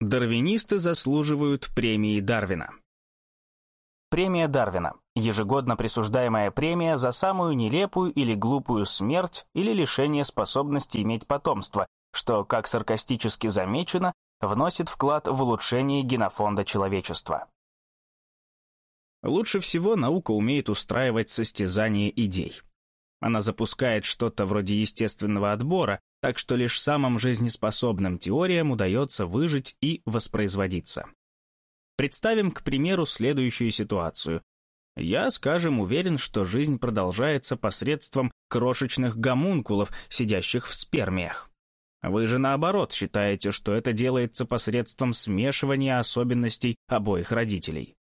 Дарвинисты заслуживают премии Дарвина. Премия Дарвина – ежегодно присуждаемая премия за самую нелепую или глупую смерть или лишение способности иметь потомство, что, как саркастически замечено, вносит вклад в улучшение генофонда человечества. Лучше всего наука умеет устраивать состязание идей. Она запускает что-то вроде естественного отбора, так что лишь самым жизнеспособным теориям удается выжить и воспроизводиться. Представим, к примеру, следующую ситуацию. Я, скажем, уверен, что жизнь продолжается посредством крошечных гомункулов, сидящих в спермиях. Вы же наоборот считаете, что это делается посредством смешивания особенностей обоих родителей.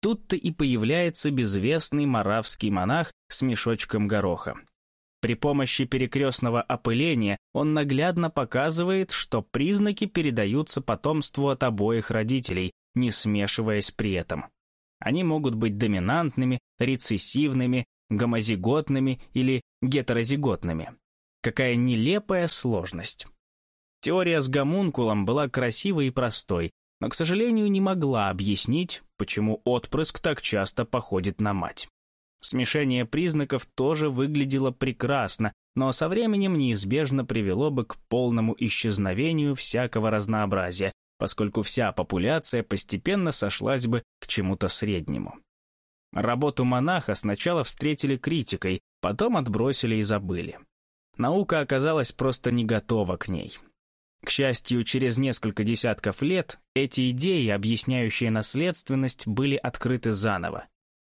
Тут-то и появляется безвестный маравский монах с мешочком гороха. При помощи перекрестного опыления он наглядно показывает, что признаки передаются потомству от обоих родителей, не смешиваясь при этом. Они могут быть доминантными, рецессивными, гомозиготными или гетерозиготными. Какая нелепая сложность. Теория с гомункулом была красивой и простой, но, к сожалению, не могла объяснить, почему отпрыск так часто походит на мать. Смешение признаков тоже выглядело прекрасно, но со временем неизбежно привело бы к полному исчезновению всякого разнообразия, поскольку вся популяция постепенно сошлась бы к чему-то среднему. Работу монаха сначала встретили критикой, потом отбросили и забыли. Наука оказалась просто не готова к ней. К счастью, через несколько десятков лет эти идеи, объясняющие наследственность, были открыты заново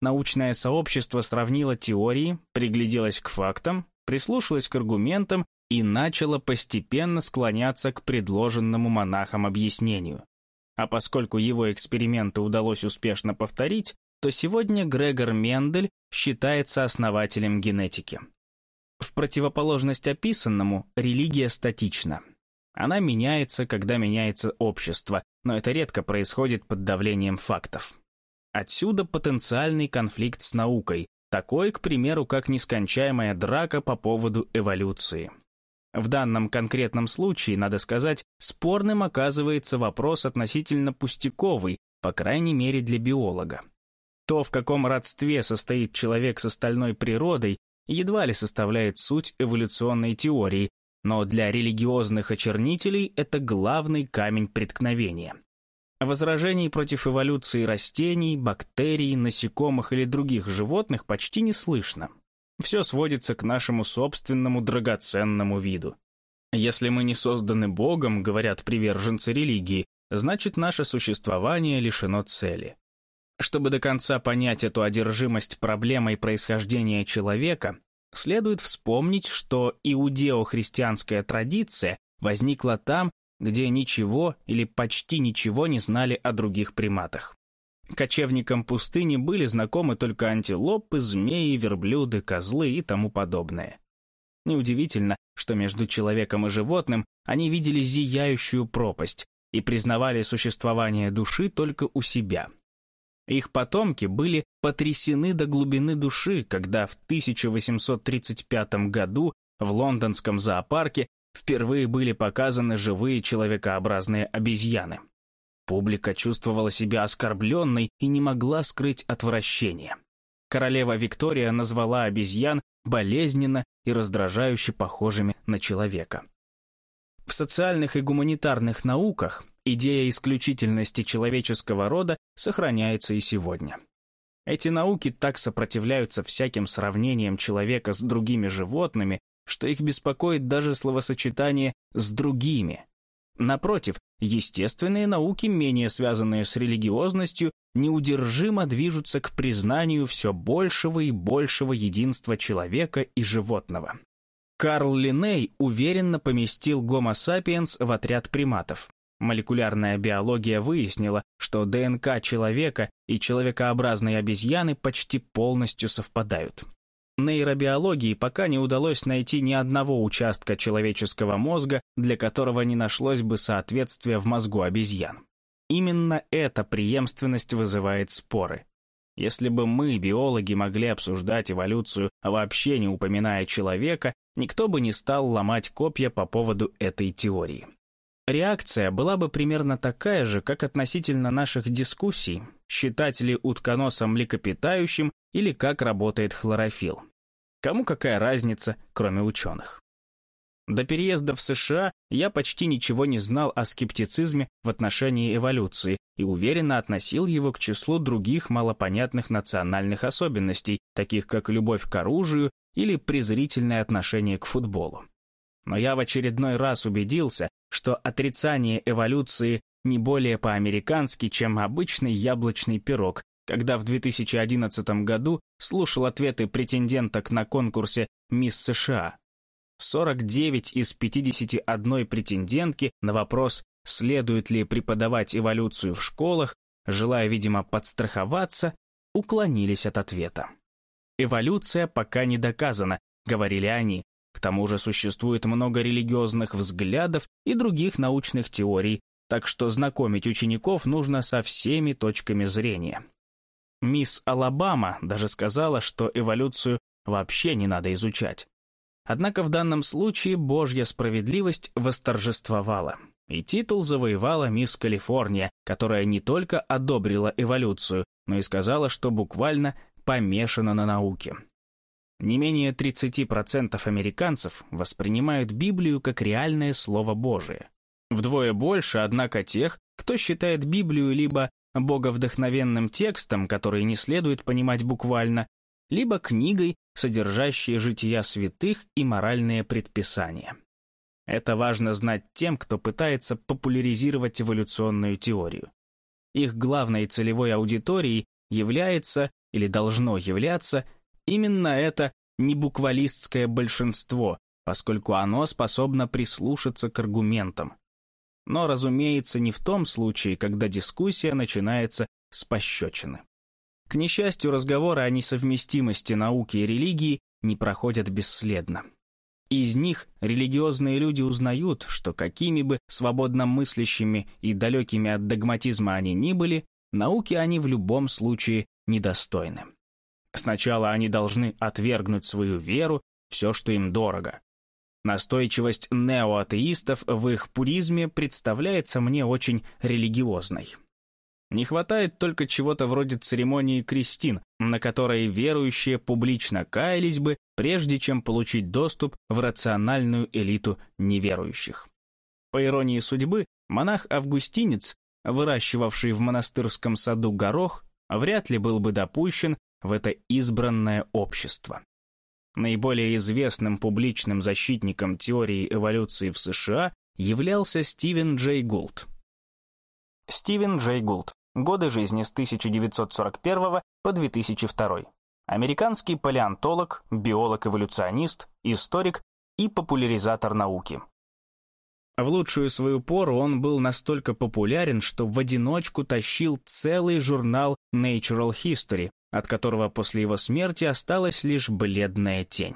научное сообщество сравнило теории, пригляделось к фактам, прислушалось к аргументам и начало постепенно склоняться к предложенному монахам объяснению. А поскольку его эксперименты удалось успешно повторить, то сегодня Грегор Мендель считается основателем генетики. В противоположность описанному, религия статична. Она меняется, когда меняется общество, но это редко происходит под давлением фактов. Отсюда потенциальный конфликт с наукой, такой, к примеру, как нескончаемая драка по поводу эволюции. В данном конкретном случае, надо сказать, спорным оказывается вопрос относительно пустяковый, по крайней мере для биолога. То, в каком родстве состоит человек с остальной природой, едва ли составляет суть эволюционной теории, но для религиозных очернителей это главный камень преткновения. Возражений против эволюции растений, бактерий, насекомых или других животных почти не слышно. Все сводится к нашему собственному драгоценному виду. Если мы не созданы Богом, говорят приверженцы религии, значит наше существование лишено цели. Чтобы до конца понять эту одержимость проблемой происхождения человека, следует вспомнить, что иудео-христианская традиция возникла там, где ничего или почти ничего не знали о других приматах. Кочевникам пустыни были знакомы только антилопы, змеи, верблюды, козлы и тому подобное. Неудивительно, что между человеком и животным они видели зияющую пропасть и признавали существование души только у себя. Их потомки были потрясены до глубины души, когда в 1835 году в лондонском зоопарке впервые были показаны живые человекообразные обезьяны. Публика чувствовала себя оскорбленной и не могла скрыть отвращение. Королева Виктория назвала обезьян болезненно и раздражающе похожими на человека. В социальных и гуманитарных науках идея исключительности человеческого рода сохраняется и сегодня. Эти науки так сопротивляются всяким сравнениям человека с другими животными, что их беспокоит даже словосочетание «с другими». Напротив, естественные науки, менее связанные с религиозностью, неудержимо движутся к признанию все большего и большего единства человека и животного. Карл Линней уверенно поместил Homo sapiens в отряд приматов. Молекулярная биология выяснила, что ДНК человека и человекообразной обезьяны почти полностью совпадают. Нейробиологии пока не удалось найти ни одного участка человеческого мозга, для которого не нашлось бы соответствия в мозгу обезьян. Именно эта преемственность вызывает споры. Если бы мы, биологи, могли обсуждать эволюцию, вообще не упоминая человека, никто бы не стал ломать копья по поводу этой теории. Реакция была бы примерно такая же, как относительно наших дискуссий, считать ли утконоса млекопитающим или как работает хлорофилл. Кому какая разница, кроме ученых? До переезда в США я почти ничего не знал о скептицизме в отношении эволюции и уверенно относил его к числу других малопонятных национальных особенностей, таких как любовь к оружию или презрительное отношение к футболу. Но я в очередной раз убедился, что отрицание эволюции не более по-американски, чем обычный яблочный пирог, когда в 2011 году слушал ответы претенденток на конкурсе «Мисс США», 49 из 51 претендентки на вопрос, следует ли преподавать эволюцию в школах, желая, видимо, подстраховаться, уклонились от ответа. «Эволюция пока не доказана», — говорили они. К тому же существует много религиозных взглядов и других научных теорий, так что знакомить учеников нужно со всеми точками зрения. Мисс Алабама даже сказала, что эволюцию вообще не надо изучать. Однако в данном случае Божья справедливость восторжествовала. И титул завоевала мисс Калифорния, которая не только одобрила эволюцию, но и сказала, что буквально помешана на науке. Не менее 30% американцев воспринимают Библию как реальное Слово Божие. Вдвое больше, однако, тех, кто считает Библию либо боговдохновенным текстом, который не следует понимать буквально, либо книгой, содержащей жития святых и моральные предписания. Это важно знать тем, кто пытается популяризировать эволюционную теорию. Их главной целевой аудиторией является или должно являться именно это небуквалистское большинство, поскольку оно способно прислушаться к аргументам. Но, разумеется, не в том случае, когда дискуссия начинается с пощечины. К несчастью, разговоры о несовместимости науки и религии не проходят бесследно. Из них религиозные люди узнают, что какими бы свободно мыслящими и далекими от догматизма они ни были, науки они в любом случае недостойны. Сначала они должны отвергнуть свою веру, все, что им дорого. Настойчивость неоатеистов в их пуризме представляется мне очень религиозной. Не хватает только чего-то вроде церемонии крестин, на которой верующие публично каялись бы, прежде чем получить доступ в рациональную элиту неверующих. По иронии судьбы, монах-августинец, выращивавший в монастырском саду горох, вряд ли был бы допущен в это избранное общество. Наиболее известным публичным защитником теории эволюции в США являлся Стивен Джей Гулд. Стивен Джей Гулд Годы жизни с 1941 по 2002. Американский палеонтолог, биолог-эволюционист, историк и популяризатор науки. В лучшую свою пору он был настолько популярен, что в одиночку тащил целый журнал Natural History, от которого после его смерти осталась лишь бледная тень.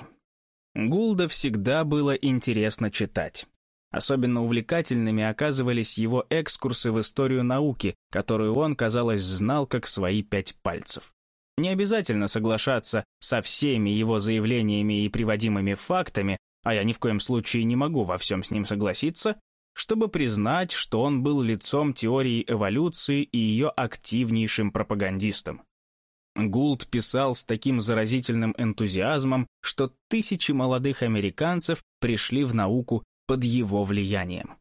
Гулда всегда было интересно читать. Особенно увлекательными оказывались его экскурсы в историю науки, которую он, казалось, знал как свои пять пальцев. Не обязательно соглашаться со всеми его заявлениями и приводимыми фактами, а я ни в коем случае не могу во всем с ним согласиться, чтобы признать, что он был лицом теории эволюции и ее активнейшим пропагандистом. Гулд писал с таким заразительным энтузиазмом, что тысячи молодых американцев пришли в науку под его влиянием.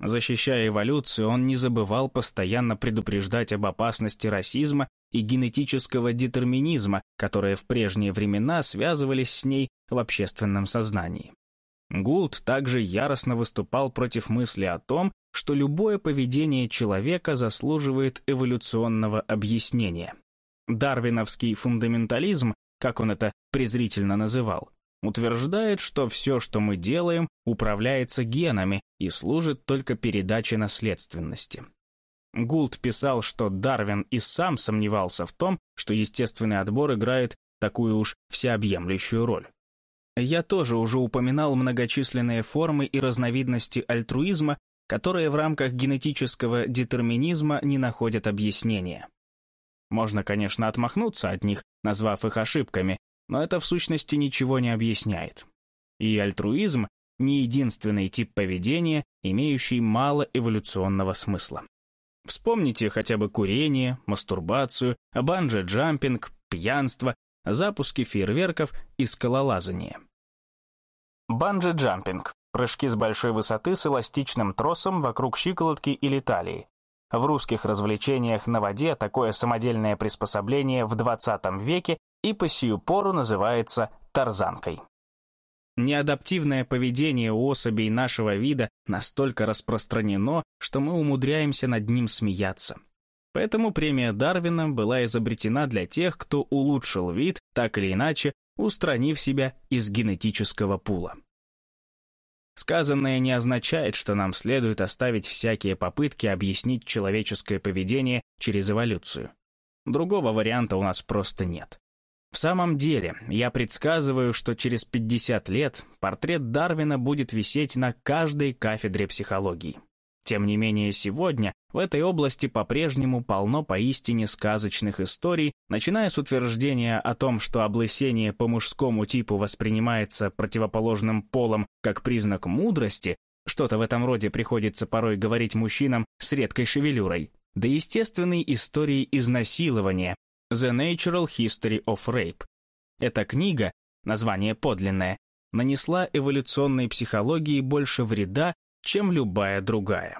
Защищая эволюцию, он не забывал постоянно предупреждать об опасности расизма и генетического детерминизма, которые в прежние времена связывались с ней в общественном сознании. Гулд также яростно выступал против мысли о том, что любое поведение человека заслуживает эволюционного объяснения. Дарвиновский фундаментализм, как он это презрительно называл, утверждает, что все, что мы делаем, управляется генами и служит только передаче наследственности. Гулд писал, что Дарвин и сам сомневался в том, что естественный отбор играет такую уж всеобъемлющую роль. Я тоже уже упоминал многочисленные формы и разновидности альтруизма, которые в рамках генетического детерминизма не находят объяснения. Можно, конечно, отмахнуться от них, назвав их ошибками, но это в сущности ничего не объясняет. И альтруизм не единственный тип поведения, имеющий мало эволюционного смысла. Вспомните хотя бы курение, мастурбацию, банджи-джампинг, пьянство, запуски фейерверков и скалолазание. Банджи-джампинг – прыжки с большой высоты с эластичным тросом вокруг щиколотки или талии. В русских развлечениях на воде такое самодельное приспособление в 20 веке и по сию пору называется тарзанкой. Неадаптивное поведение у особей нашего вида настолько распространено, что мы умудряемся над ним смеяться. Поэтому премия Дарвина была изобретена для тех, кто улучшил вид, так или иначе, устранив себя из генетического пула. Сказанное не означает, что нам следует оставить всякие попытки объяснить человеческое поведение через эволюцию. Другого варианта у нас просто нет. В самом деле, я предсказываю, что через 50 лет портрет Дарвина будет висеть на каждой кафедре психологии. Тем не менее, сегодня в этой области по-прежнему полно поистине сказочных историй, начиная с утверждения о том, что облысение по мужскому типу воспринимается противоположным полом как признак мудрости, что-то в этом роде приходится порой говорить мужчинам с редкой шевелюрой, до естественной истории изнасилования, The Natural History of Rape. Эта книга, название подлинное, нанесла эволюционной психологии больше вреда, чем любая другая.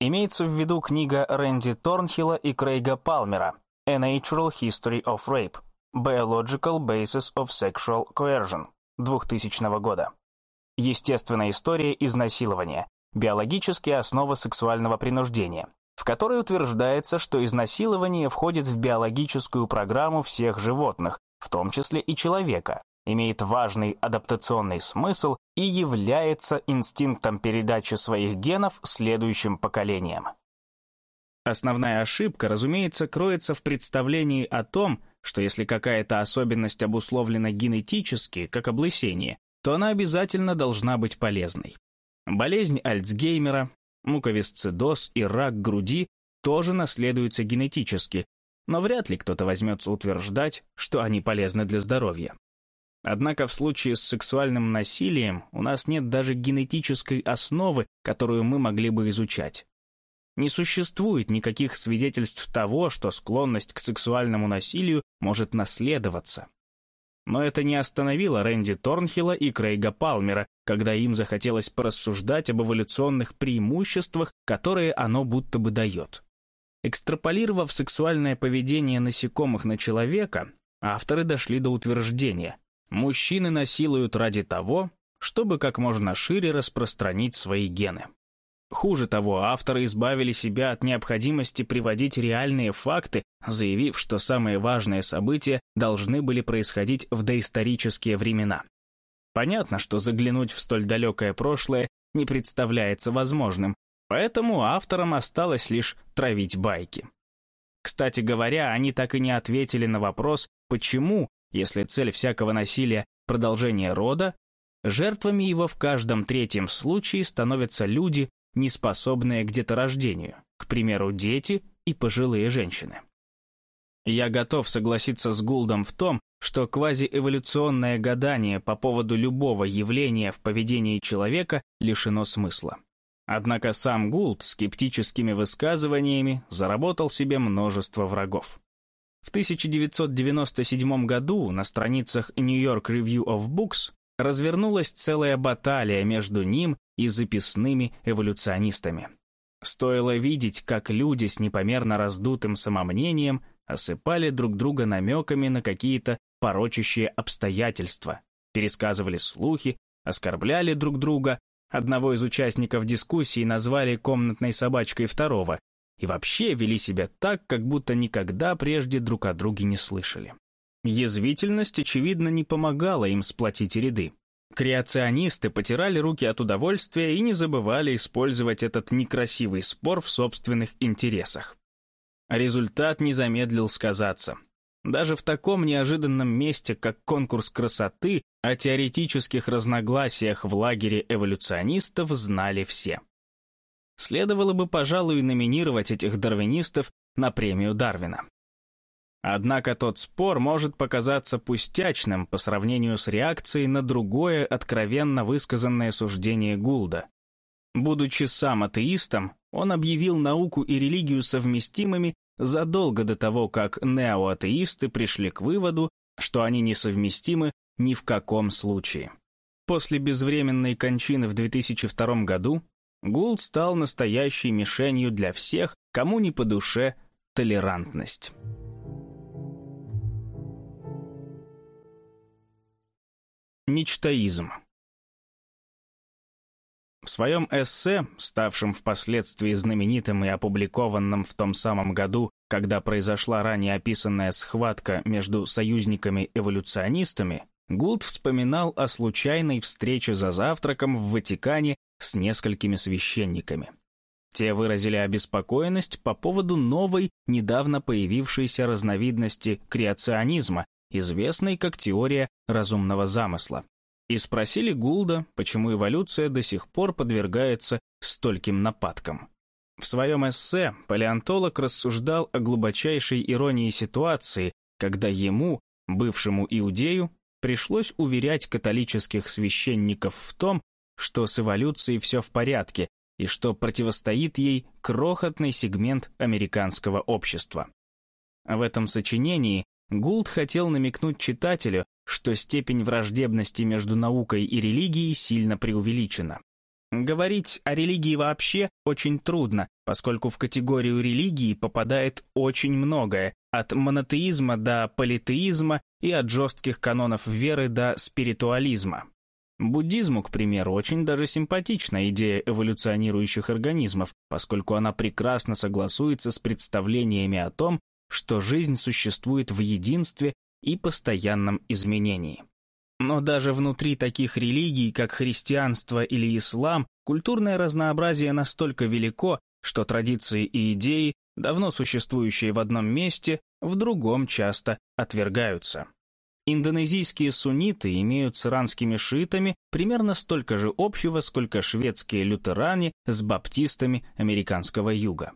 Имеется в виду книга Рэнди Торнхилла и Крейга Палмера A Natural History of Rape Biological Basis of Sexual Coercion 2000 года. Естественная история изнасилования. Биологические основы сексуального принуждения в которой утверждается, что изнасилование входит в биологическую программу всех животных, в том числе и человека, имеет важный адаптационный смысл и является инстинктом передачи своих генов следующим поколениям. Основная ошибка, разумеется, кроется в представлении о том, что если какая-то особенность обусловлена генетически, как облысение, то она обязательно должна быть полезной. Болезнь Альцгеймера, Муковисцидоз и рак груди тоже наследуются генетически, но вряд ли кто-то возьмется утверждать, что они полезны для здоровья. Однако в случае с сексуальным насилием у нас нет даже генетической основы, которую мы могли бы изучать. Не существует никаких свидетельств того, что склонность к сексуальному насилию может наследоваться. Но это не остановило Рэнди Торнхилла и Крейга Палмера, когда им захотелось порассуждать об эволюционных преимуществах, которые оно будто бы дает. Экстраполировав сексуальное поведение насекомых на человека, авторы дошли до утверждения «мужчины насилуют ради того, чтобы как можно шире распространить свои гены». Хуже того, авторы избавили себя от необходимости приводить реальные факты, заявив, что самые важные события должны были происходить в доисторические времена. Понятно, что заглянуть в столь далекое прошлое не представляется возможным, поэтому авторам осталось лишь травить байки. Кстати говоря, они так и не ответили на вопрос, почему, если цель всякого насилия – продолжение рода, жертвами его в каждом третьем случае становятся люди, неспособные к деторождению, к примеру, дети и пожилые женщины. Я готов согласиться с Гулдом в том, что квазиэволюционное гадание по поводу любого явления в поведении человека лишено смысла. Однако сам Гулд скептическими высказываниями заработал себе множество врагов. В 1997 году на страницах New York Review of Books развернулась целая баталия между ним и записными эволюционистами. Стоило видеть, как люди с непомерно раздутым самомнением осыпали друг друга намеками на какие-то порочащие обстоятельства, пересказывали слухи, оскорбляли друг друга, одного из участников дискуссии назвали комнатной собачкой второго и вообще вели себя так, как будто никогда прежде друг о друге не слышали. Язвительность, очевидно, не помогала им сплотить ряды. Креационисты потирали руки от удовольствия и не забывали использовать этот некрасивый спор в собственных интересах. Результат не замедлил сказаться. Даже в таком неожиданном месте, как конкурс красоты, о теоретических разногласиях в лагере эволюционистов знали все. Следовало бы, пожалуй, номинировать этих дарвинистов на премию Дарвина. Однако тот спор может показаться пустячным по сравнению с реакцией на другое откровенно высказанное суждение Гулда. Будучи сам атеистом, он объявил науку и религию совместимыми задолго до того, как неоатеисты пришли к выводу, что они несовместимы ни в каком случае. После безвременной кончины в 2002 году Гулд стал настоящей мишенью для всех, кому не по душе толерантность. Ничтоизм. В своем эссе, ставшем впоследствии знаменитым и опубликованным в том самом году, когда произошла ранее описанная схватка между союзниками-эволюционистами, Гулд вспоминал о случайной встрече за завтраком в Ватикане с несколькими священниками. Те выразили обеспокоенность по поводу новой, недавно появившейся разновидности креационизма, известной как теория разумного замысла, и спросили Гулда, почему эволюция до сих пор подвергается стольким нападкам. В своем эссе палеонтолог рассуждал о глубочайшей иронии ситуации, когда ему, бывшему иудею, пришлось уверять католических священников в том, что с эволюцией все в порядке и что противостоит ей крохотный сегмент американского общества. В этом сочинении Гулд хотел намекнуть читателю, что степень враждебности между наукой и религией сильно преувеличена. Говорить о религии вообще очень трудно, поскольку в категорию религии попадает очень многое, от монотеизма до политеизма и от жестких канонов веры до спиритуализма. Буддизму, к примеру, очень даже симпатична идея эволюционирующих организмов, поскольку она прекрасно согласуется с представлениями о том, что жизнь существует в единстве и постоянном изменении. Но даже внутри таких религий, как христианство или ислам, культурное разнообразие настолько велико, что традиции и идеи, давно существующие в одном месте, в другом часто отвергаются. Индонезийские сунниты имеют с иранскими шиитами примерно столько же общего, сколько шведские лютеране с баптистами американского юга.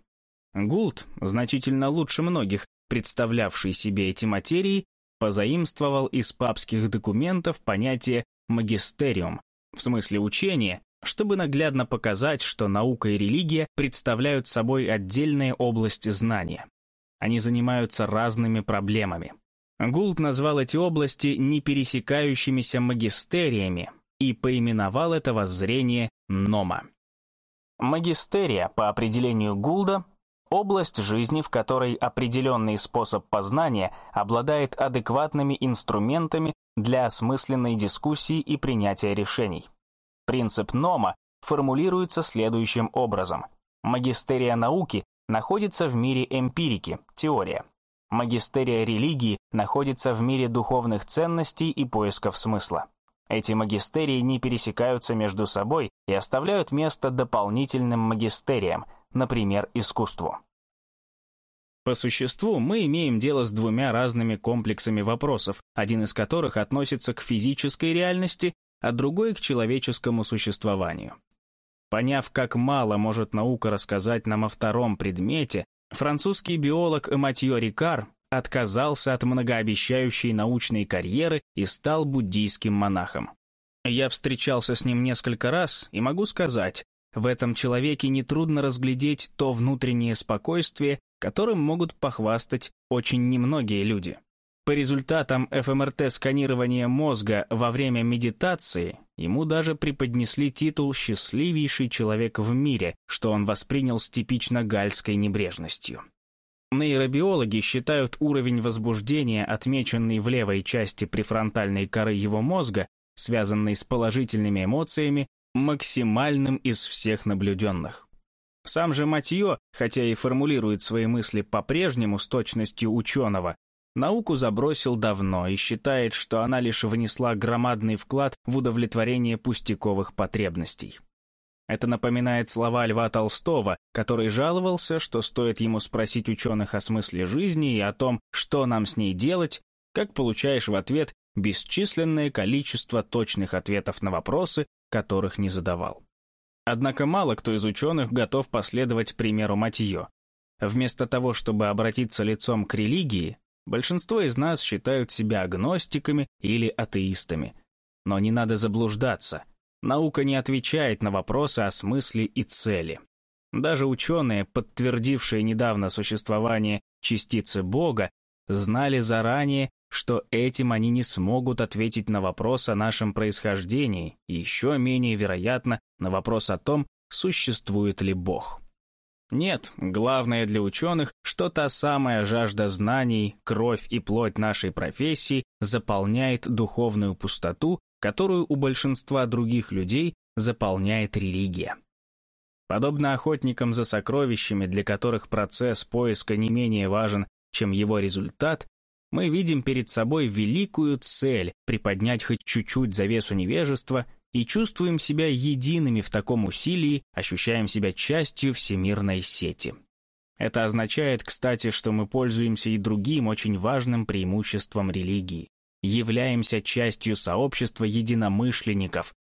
Гулд, значительно лучше многих, представлявший себе эти материи, позаимствовал из папских документов понятие «магистериум», в смысле учения, чтобы наглядно показать, что наука и религия представляют собой отдельные области знания. Они занимаются разными проблемами. Гулд назвал эти области непересекающимися магистериями и поименовал это воззрение Нома. Магистерия, по определению Гулда, Область жизни, в которой определенный способ познания обладает адекватными инструментами для осмысленной дискуссии и принятия решений. Принцип Нома формулируется следующим образом. Магистерия науки находится в мире эмпирики, теория. Магистерия религии находится в мире духовных ценностей и поисков смысла. Эти магистерии не пересекаются между собой и оставляют место дополнительным магистериям, например, искусству. По существу мы имеем дело с двумя разными комплексами вопросов, один из которых относится к физической реальности, а другой к человеческому существованию. Поняв, как мало может наука рассказать нам о втором предмете, французский биолог Матьё Рикар отказался от многообещающей научной карьеры и стал буддийским монахом. Я встречался с ним несколько раз и могу сказать, в этом человеке нетрудно разглядеть то внутреннее спокойствие, которым могут похвастать очень немногие люди. По результатам ФМРТ-сканирования мозга во время медитации ему даже преподнесли титул «счастливейший человек в мире», что он воспринял с типично гальской небрежностью. Нейробиологи считают уровень возбуждения, отмеченный в левой части префронтальной коры его мозга, связанный с положительными эмоциями, максимальным из всех наблюденных. Сам же Матье, хотя и формулирует свои мысли по-прежнему с точностью ученого, науку забросил давно и считает, что она лишь внесла громадный вклад в удовлетворение пустяковых потребностей. Это напоминает слова Льва Толстого, который жаловался, что стоит ему спросить ученых о смысле жизни и о том, что нам с ней делать, как получаешь в ответ бесчисленное количество точных ответов на вопросы, которых не задавал. Однако мало кто из ученых готов последовать примеру Матье. Вместо того, чтобы обратиться лицом к религии, Большинство из нас считают себя агностиками или атеистами. Но не надо заблуждаться. Наука не отвечает на вопросы о смысле и цели. Даже ученые, подтвердившие недавно существование частицы Бога, знали заранее, что этим они не смогут ответить на вопрос о нашем происхождении еще менее вероятно на вопрос о том, существует ли Бог. Нет, главное для ученых, что та самая жажда знаний, кровь и плоть нашей профессии заполняет духовную пустоту, которую у большинства других людей заполняет религия. Подобно охотникам за сокровищами, для которых процесс поиска не менее важен, чем его результат, мы видим перед собой великую цель приподнять хоть чуть-чуть завесу невежества и чувствуем себя едиными в таком усилии, ощущаем себя частью всемирной сети. Это означает, кстати, что мы пользуемся и другим очень важным преимуществом религии. Являемся частью сообщества единомышленников.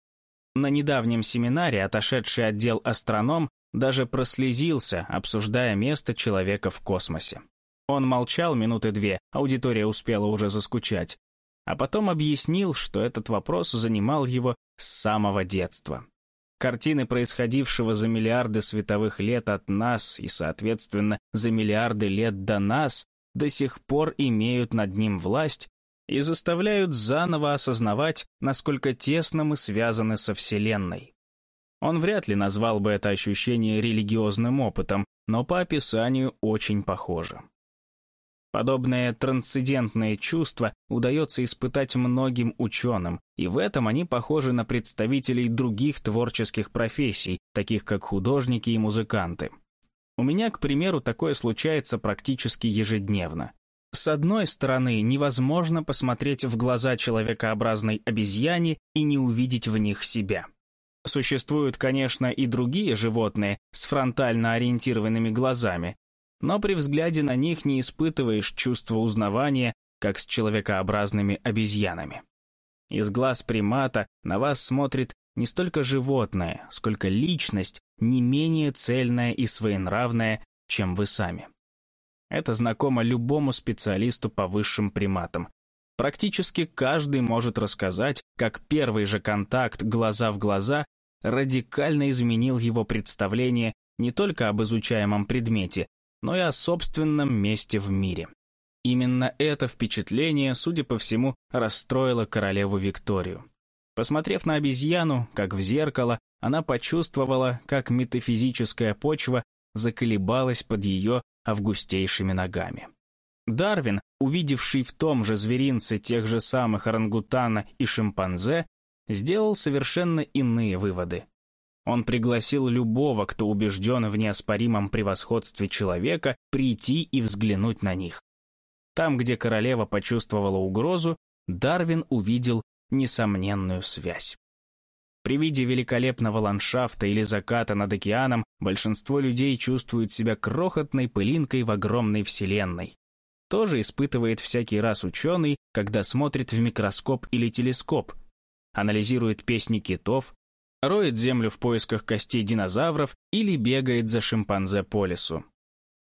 На недавнем семинаре отошедший отдел астроном даже прослезился, обсуждая место человека в космосе. Он молчал минуты две, аудитория успела уже заскучать. А потом объяснил, что этот вопрос занимал его с самого детства. Картины происходившего за миллиарды световых лет от нас и, соответственно, за миллиарды лет до нас до сих пор имеют над ним власть и заставляют заново осознавать, насколько тесно мы связаны со Вселенной. Он вряд ли назвал бы это ощущение религиозным опытом, но по описанию очень похоже. Подобное трансцендентное чувство удается испытать многим ученым, и в этом они похожи на представителей других творческих профессий, таких как художники и музыканты. У меня, к примеру, такое случается практически ежедневно. С одной стороны, невозможно посмотреть в глаза человекообразной обезьяне и не увидеть в них себя. Существуют, конечно, и другие животные с фронтально ориентированными глазами, но при взгляде на них не испытываешь чувства узнавания, как с человекообразными обезьянами. Из глаз примата на вас смотрит не столько животное, сколько личность, не менее цельная и своенравная, чем вы сами. Это знакомо любому специалисту по высшим приматам. Практически каждый может рассказать, как первый же контакт глаза в глаза радикально изменил его представление не только об изучаемом предмете, но и о собственном месте в мире. Именно это впечатление, судя по всему, расстроило королеву Викторию. Посмотрев на обезьяну, как в зеркало, она почувствовала, как метафизическая почва заколебалась под ее августейшими ногами. Дарвин, увидевший в том же зверинце тех же самых орангутана и шимпанзе, сделал совершенно иные выводы. Он пригласил любого, кто убежден в неоспоримом превосходстве человека, прийти и взглянуть на них. Там, где королева почувствовала угрозу, Дарвин увидел несомненную связь. При виде великолепного ландшафта или заката над океаном большинство людей чувствуют себя крохотной пылинкой в огромной вселенной. Тоже испытывает всякий раз ученый, когда смотрит в микроскоп или телескоп, анализирует песни китов, роет землю в поисках костей динозавров или бегает за шимпанзе по лесу.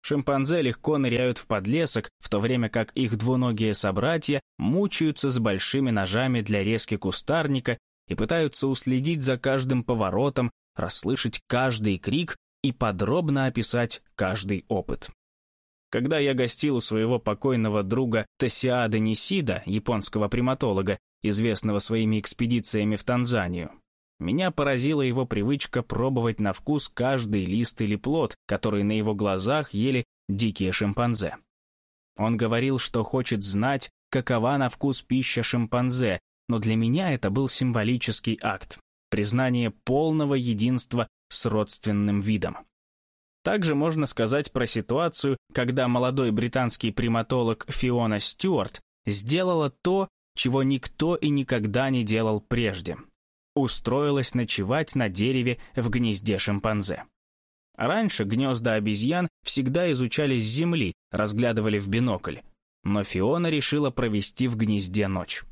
Шимпанзе легко ныряют в подлесок, в то время как их двуногие собратья мучаются с большими ножами для резки кустарника и пытаются уследить за каждым поворотом, расслышать каждый крик и подробно описать каждый опыт. Когда я гостил у своего покойного друга Тосиада Нисида, японского приматолога, известного своими экспедициями в Танзанию, меня поразила его привычка пробовать на вкус каждый лист или плод, который на его глазах ели дикие шимпанзе. Он говорил, что хочет знать, какова на вкус пища шимпанзе, но для меня это был символический акт, признание полного единства с родственным видом. Также можно сказать про ситуацию, когда молодой британский приматолог Фиона Стюарт сделала то, чего никто и никогда не делал прежде устроилась ночевать на дереве в гнезде шимпанзе. Раньше гнезда обезьян всегда изучали с земли, разглядывали в бинокль, но Фиона решила провести в гнезде ночь.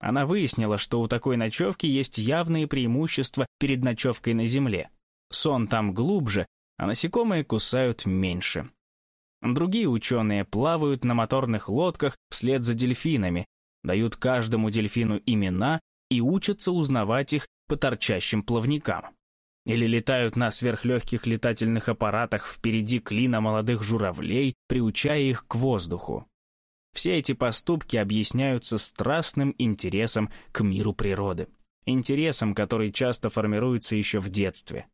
Она выяснила, что у такой ночевки есть явные преимущества перед ночевкой на земле. Сон там глубже, а насекомые кусают меньше. Другие ученые плавают на моторных лодках вслед за дельфинами, дают каждому дельфину имена и учатся узнавать их по торчащим плавникам. Или летают на сверхлегких летательных аппаратах впереди клина молодых журавлей, приучая их к воздуху. Все эти поступки объясняются страстным интересом к миру природы. Интересом, который часто формируется еще в детстве.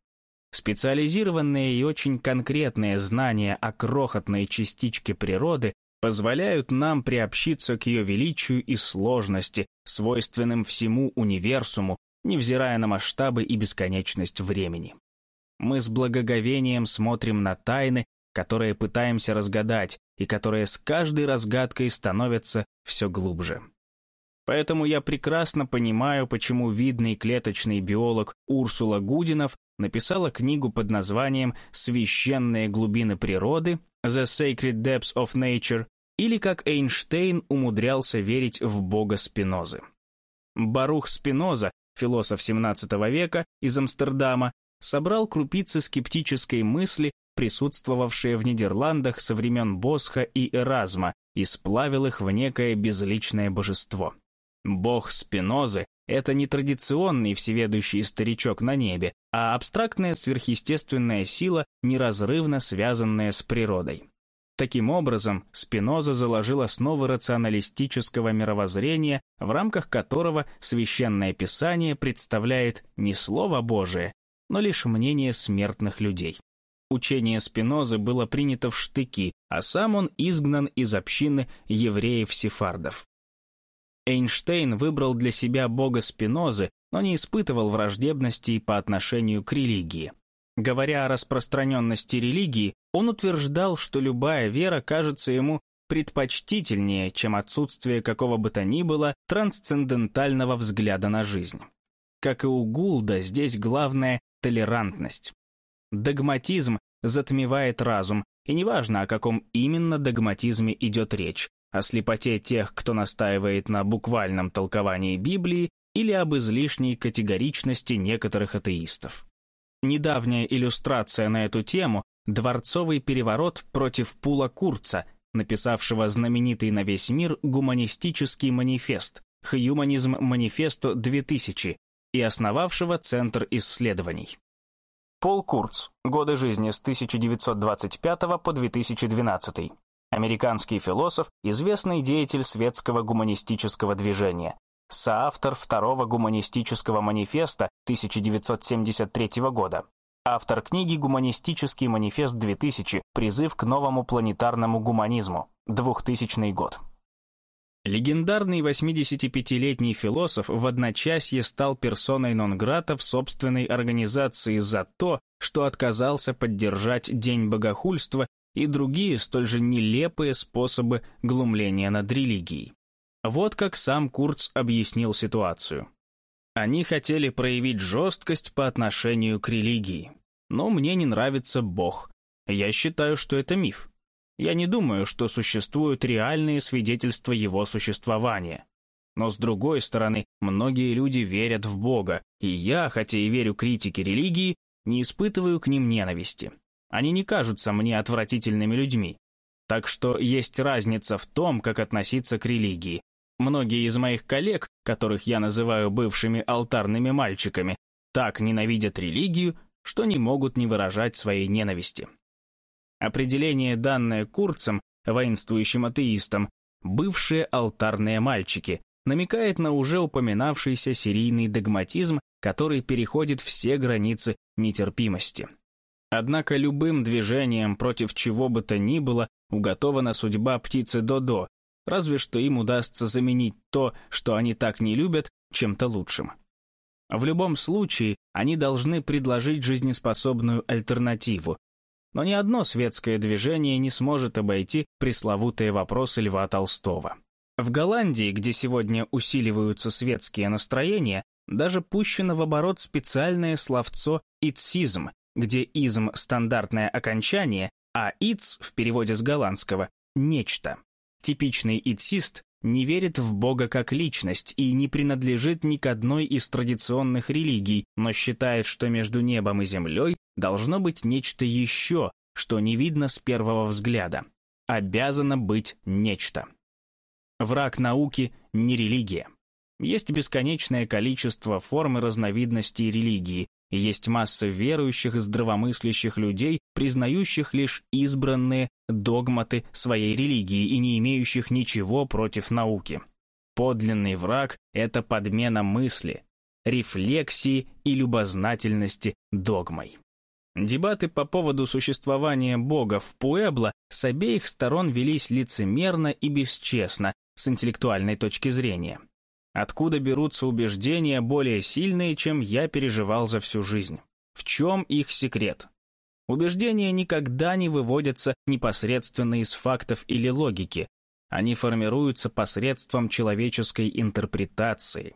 Специализированные и очень конкретные знания о крохотной частичке природы позволяют нам приобщиться к ее величию и сложности, свойственным всему универсуму, невзирая на масштабы и бесконечность времени. Мы с благоговением смотрим на тайны, которые пытаемся разгадать и которые с каждой разгадкой становятся все глубже. Поэтому я прекрасно понимаю, почему видный клеточный биолог Урсула Гудинов написала книгу под названием «Священные глубины природы» «The Sacred Depths of Nature» или как Эйнштейн умудрялся верить в бога Спинозы. Барух Спиноза, философ XVII века из Амстердама, собрал крупицы скептической мысли, присутствовавшие в Нидерландах со времен Босха и Эразма, и сплавил их в некое безличное божество. Бог Спинозы — это не традиционный всеведущий старичок на небе, а абстрактная сверхъестественная сила, неразрывно связанная с природой. Таким образом, Спиноза заложил основы рационалистического мировоззрения, в рамках которого Священное Писание представляет не Слово Божие, но лишь мнение смертных людей. Учение Спинозы было принято в штыки, а сам он изгнан из общины евреев-сефардов. Эйнштейн выбрал для себя бога Спинозы, но не испытывал враждебности по отношению к религии. Говоря о распространенности религии, он утверждал, что любая вера кажется ему предпочтительнее, чем отсутствие какого бы то ни было трансцендентального взгляда на жизнь. Как и у Гулда, здесь главное – толерантность. Догматизм затмевает разум, и неважно, о каком именно догматизме идет речь, о слепоте тех, кто настаивает на буквальном толковании Библии или об излишней категоричности некоторых атеистов. Недавняя иллюстрация на эту тему – дворцовый переворот против Пула Курца, написавшего знаменитый на весь мир гуманистический манифест «Humanism Manifesto 2000» и основавшего Центр исследований. Пол Курц. Годы жизни с 1925 по 2012. Американский философ, известный деятель светского гуманистического движения, соавтор второго гуманистического манифеста 1973 года, автор книги «Гуманистический манифест 2000. Призыв к новому планетарному гуманизму. 2000 год». Легендарный 85-летний философ в одночасье стал персоной нон-грата в собственной организации за то, что отказался поддержать День богохульства и другие столь же нелепые способы глумления над религией. Вот как сам Курц объяснил ситуацию. Они хотели проявить жесткость по отношению к религии. Но мне не нравится Бог. Я считаю, что это миф. Я не думаю, что существуют реальные свидетельства его существования. Но с другой стороны, многие люди верят в Бога, и я, хотя и верю критике религии, не испытываю к ним ненависти. Они не кажутся мне отвратительными людьми. Так что есть разница в том, как относиться к религии. Многие из моих коллег, которых я называю бывшими алтарными мальчиками, так ненавидят религию, что не могут не выражать своей ненависти. Определение, данное Курцем, воинствующим атеистам, «бывшие алтарные мальчики», намекает на уже упоминавшийся серийный догматизм, который переходит все границы нетерпимости. Однако любым движением против чего бы то ни было уготована судьба птицы Додо, разве что им удастся заменить то, что они так не любят, чем-то лучшим. В любом случае, они должны предложить жизнеспособную альтернативу. Но ни одно светское движение не сможет обойти пресловутые вопросы Льва Толстого. В Голландии, где сегодня усиливаются светские настроения, даже пущено в оборот специальное словцо «итсизм», где изм – стандартное окончание, а иц в переводе с голландского – нечто. Типичный итсист не верит в Бога как личность и не принадлежит ни к одной из традиционных религий, но считает, что между небом и землей должно быть нечто еще, что не видно с первого взгляда. обязано быть нечто. Враг науки — не религия. Есть бесконечное количество форм и разновидностей религии, и есть масса верующих и здравомыслящих людей, признающих лишь избранные догматы своей религии и не имеющих ничего против науки. Подлинный враг — это подмена мысли, рефлексии и любознательности догмой. Дебаты по поводу существования Бога в Пуэбло с обеих сторон велись лицемерно и бесчестно, с интеллектуальной точки зрения. Откуда берутся убеждения более сильные, чем я переживал за всю жизнь? В чем их секрет? Убеждения никогда не выводятся непосредственно из фактов или логики. Они формируются посредством человеческой интерпретации.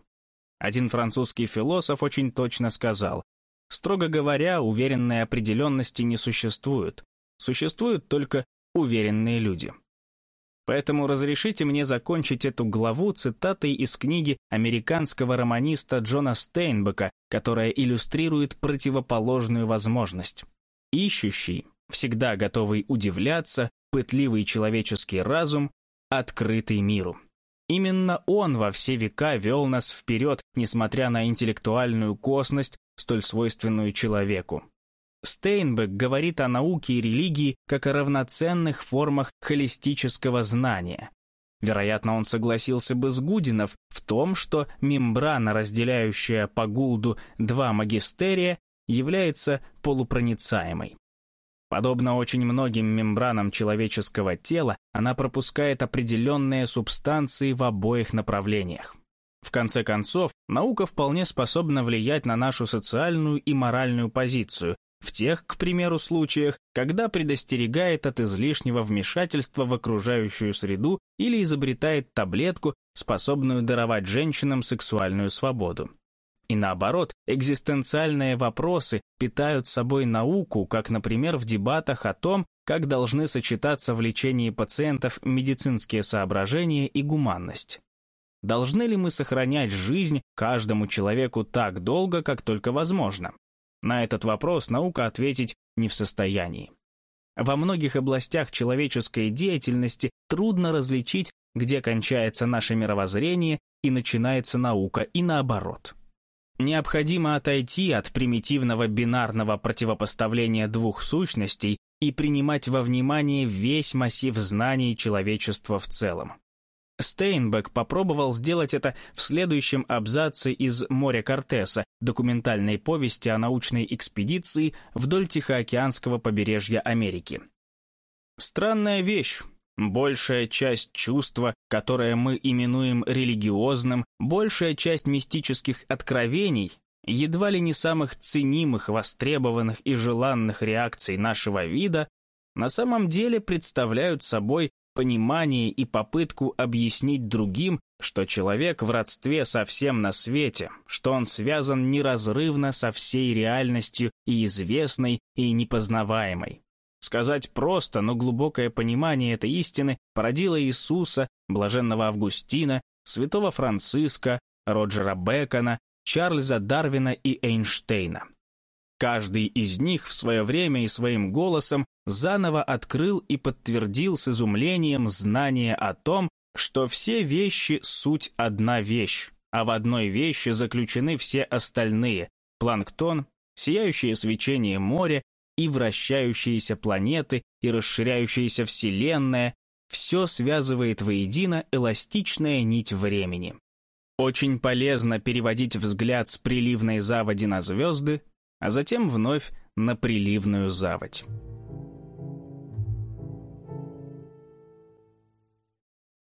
Один французский философ очень точно сказал, Строго говоря, уверенной определенности не существует. Существуют только уверенные люди. Поэтому разрешите мне закончить эту главу цитатой из книги американского романиста Джона Стейнбека, которая иллюстрирует противоположную возможность. Ищущий, всегда готовый удивляться, пытливый человеческий разум, открытый миру. Именно он во все века вел нас вперед, несмотря на интеллектуальную косность, столь свойственную человеку. Стейнбек говорит о науке и религии как о равноценных формах холистического знания. Вероятно, он согласился бы с Гудинов в том, что мембрана, разделяющая по Гулду два магистерия, является полупроницаемой. Подобно очень многим мембранам человеческого тела, она пропускает определенные субстанции в обоих направлениях. В конце концов, наука вполне способна влиять на нашу социальную и моральную позицию, в тех, к примеру, случаях, когда предостерегает от излишнего вмешательства в окружающую среду или изобретает таблетку, способную даровать женщинам сексуальную свободу. И наоборот, экзистенциальные вопросы питают собой науку, как, например, в дебатах о том, как должны сочетаться в лечении пациентов медицинские соображения и гуманность. Должны ли мы сохранять жизнь каждому человеку так долго, как только возможно? На этот вопрос наука ответить не в состоянии. Во многих областях человеческой деятельности трудно различить, где кончается наше мировоззрение и начинается наука, и наоборот. Необходимо отойти от примитивного бинарного противопоставления двух сущностей и принимать во внимание весь массив знаний человечества в целом. Стейнбек попробовал сделать это в следующем абзаце из «Моря Кортеса», документальной повести о научной экспедиции вдоль Тихоокеанского побережья Америки. Странная вещь. Большая часть чувства, которое мы именуем религиозным, большая часть мистических откровений, едва ли не самых ценимых, востребованных и желанных реакций нашего вида, на самом деле представляют собой понимание и попытку объяснить другим, что человек в родстве со всем на свете, что он связан неразрывно со всей реальностью и известной, и непознаваемой. Сказать просто, но глубокое понимание этой истины породило Иисуса, блаженного Августина, святого Франциска, Роджера Бекона, Чарльза Дарвина и Эйнштейна. Каждый из них в свое время и своим голосом заново открыл и подтвердил с изумлением знание о том, что все вещи — суть одна вещь, а в одной вещи заключены все остальные — планктон, сияющее свечение моря и вращающиеся планеты и расширяющаяся Вселенная — все связывает воедино эластичная нить времени. Очень полезно переводить взгляд с приливной заводи на звезды, а затем вновь на приливную заводь.